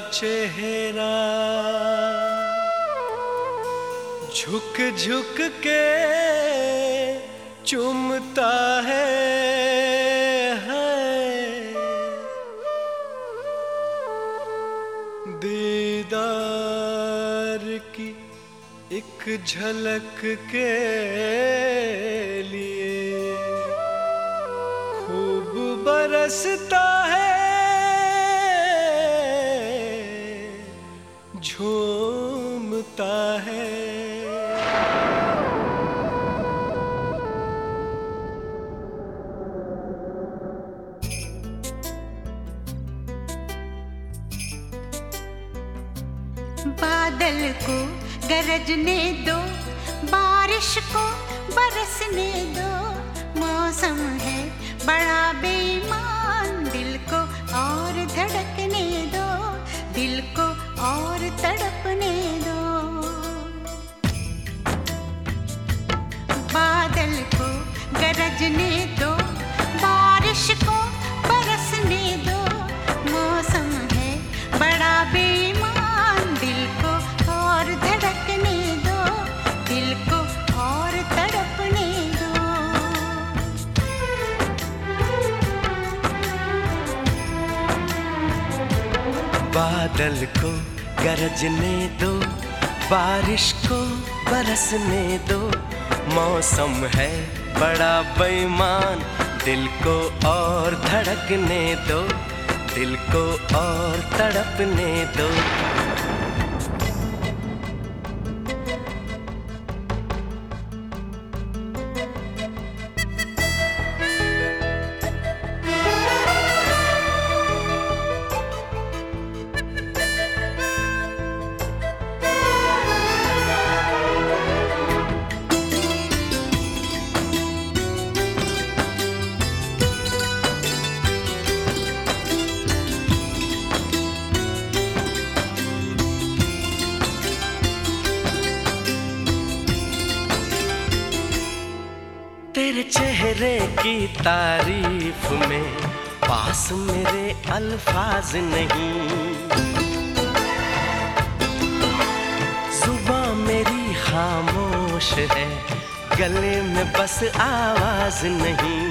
चेहरा। झुक झुक के चुमता है, है। दीदार की एक झलक के लिए खूब बरसता है झूमता है। बादल को गरजने दो, बारिश को बरसने दो। मौसम है बड़ा बेईमान, दिल को और धड़कने दो। दिल को और तड़पने गरजने दो, बारिश को बरसने दो। मौसम है बड़ा बेईमान, दिल को और धड़कने दो। दिल को और तड़पने दो। बादल को गरजने दो, बारिश को बरसने दो। मौसम है बड़ा बेईमान दिल को और धड़कने दो दिल को और तड़पने दो। चेहरे की तारीफ़ में पास मेरे अल्फाज नहीं। सुबह मेरी खामोश है, गले में बस आवाज़ नहीं।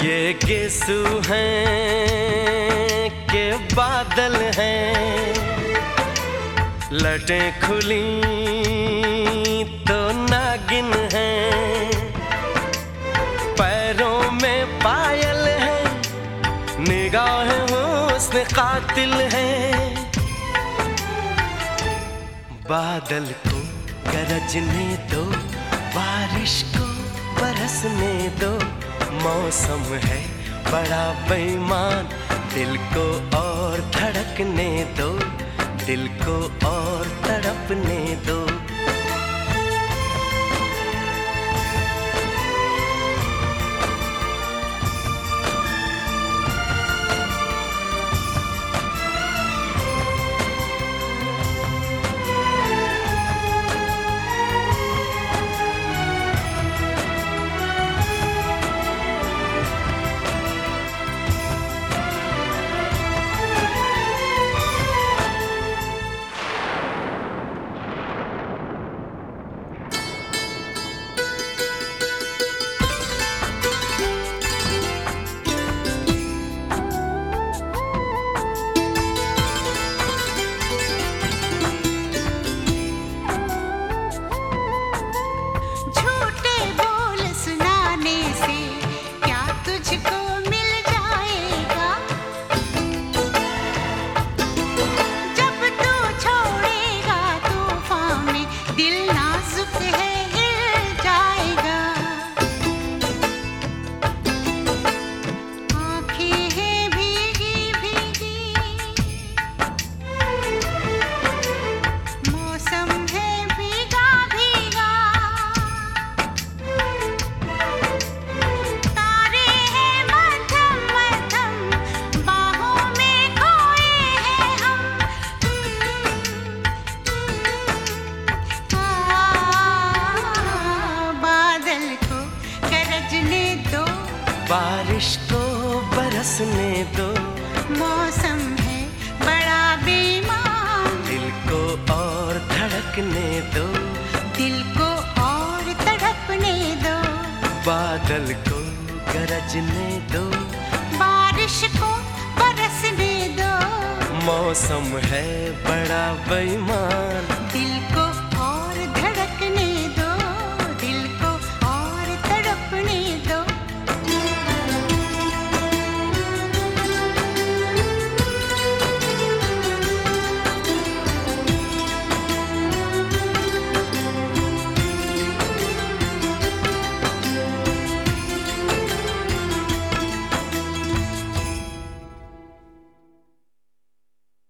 ये गेसू हैं के बादल हैं, लटें खुली कातिल है। बादल को गरजने दो, बारिश को बरसने दो। मौसम है बड़ा बेईमान, दिल को और धड़कने दो, दिल को और हंसने दो तो मौसम है बड़ा बीमार दिल को और धड़कने दो। दिल को और तड़पने दो। बादल को गरजने दो। बारिश को बरसने दो। मौसम है बड़ा बेईमान। दिल को